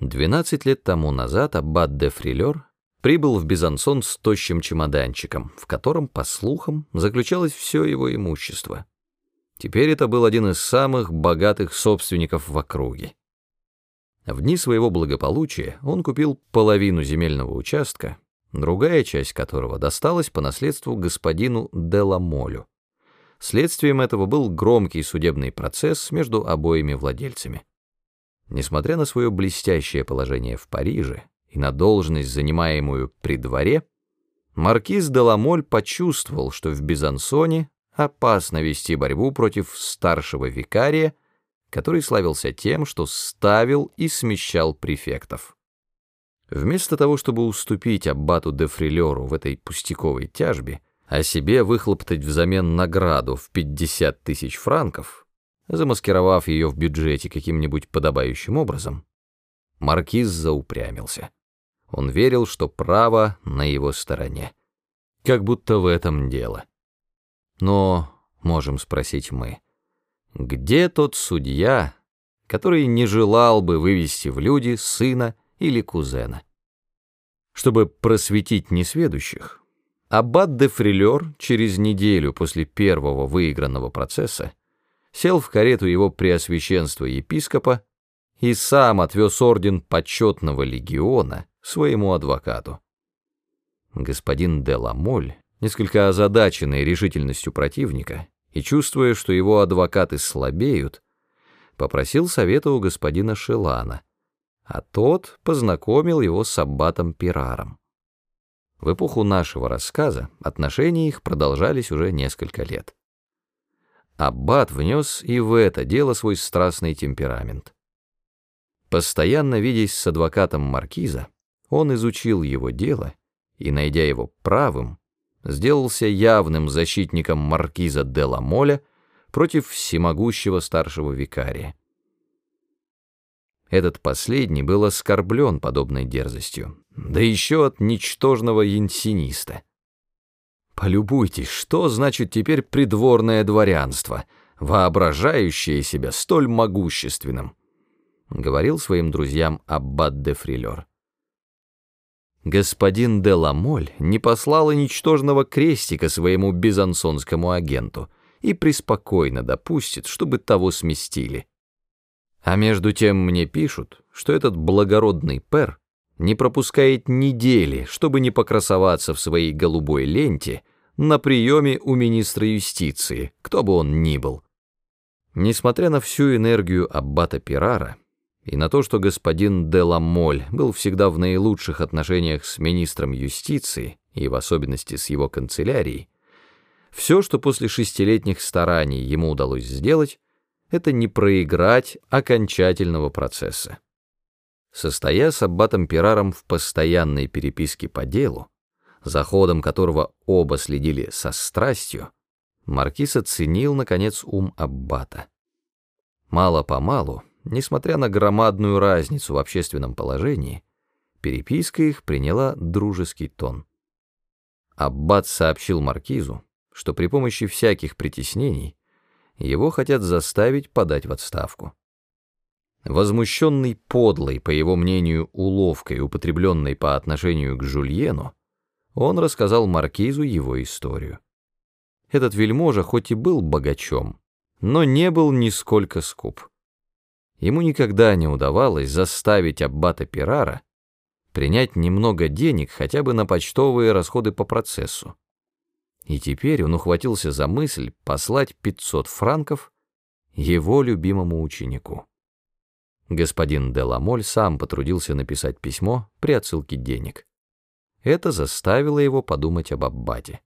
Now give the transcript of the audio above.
Двенадцать лет тому назад аббат де Фрилер прибыл в Безансон с тощим чемоданчиком, в котором, по слухам, заключалось все его имущество. Теперь это был один из самых богатых собственников в округе. В дни своего благополучия он купил половину земельного участка, другая часть которого досталась по наследству господину Деламолю. Следствием этого был громкий судебный процесс между обоими владельцами. Несмотря на свое блестящее положение в Париже и на должность, занимаемую при дворе, маркиз де Ламоль почувствовал, что в Безансоне опасно вести борьбу против старшего викария, который славился тем, что ставил и смещал префектов. Вместо того, чтобы уступить аббату де Фрилеру в этой пустяковой тяжбе, а себе выхлоптать взамен награду в 50 тысяч франков, замаскировав ее в бюджете каким-нибудь подобающим образом, маркиз заупрямился. Он верил, что право на его стороне. Как будто в этом дело. Но, можем спросить мы, где тот судья, который не желал бы вывести в люди сына или кузена? Чтобы просветить несведущих, Аббат де Фрилер через неделю после первого выигранного процесса сел в карету его преосвященства епископа и сам отвез орден почетного легиона своему адвокату. Господин де Ламоль, несколько озадаченный решительностью противника и чувствуя, что его адвокаты слабеют, попросил совета у господина Шелана, а тот познакомил его с аббатом Пираром. В эпоху нашего рассказа отношения их продолжались уже несколько лет. Аббат внес и в это дело свой страстный темперамент. Постоянно видясь с адвокатом Маркиза, он изучил его дело и, найдя его правым, сделался явным защитником Маркиза де Ламоля против всемогущего старшего викария. Этот последний был оскорблен подобной дерзостью, да еще от ничтожного янсиниста. Полюбуйтесь, что значит теперь придворное дворянство, воображающее себя столь могущественным, говорил своим друзьям аббат де Фрилер. Господин де Ламоль не послал и ничтожного крестика своему бизансонскому агенту и преспокойно допустит, чтобы того сместили. А между тем мне пишут, что этот благородный пер не пропускает недели, чтобы не покрасоваться в своей голубой ленте на приеме у министра юстиции, кто бы он ни был. Несмотря на всю энергию аббата Пирара и на то, что господин де Ламоль был всегда в наилучших отношениях с министром юстиции и в особенности с его канцелярией, все, что после шестилетних стараний ему удалось сделать, это не проиграть окончательного процесса. Состоя с аббатом Пираром в постоянной переписке по делу, за ходом которого оба следили со страстью, маркиз оценил, наконец, ум аббата. Мало-помалу, несмотря на громадную разницу в общественном положении, переписка их приняла дружеский тон. Аббат сообщил маркизу, что при помощи всяких притеснений его хотят заставить подать в отставку. Возмущенный подлой, по его мнению, уловкой, употребленной по отношению к Жульену, он рассказал маркизу его историю. Этот вельможа хоть и был богачом, но не был нисколько скуп. Ему никогда не удавалось заставить аббата Пирара принять немного денег хотя бы на почтовые расходы по процессу. И теперь он ухватился за мысль послать 500 франков его любимому ученику. Господин Деламоль сам потрудился написать письмо при отсылке денег. Это заставило его подумать об Аббате.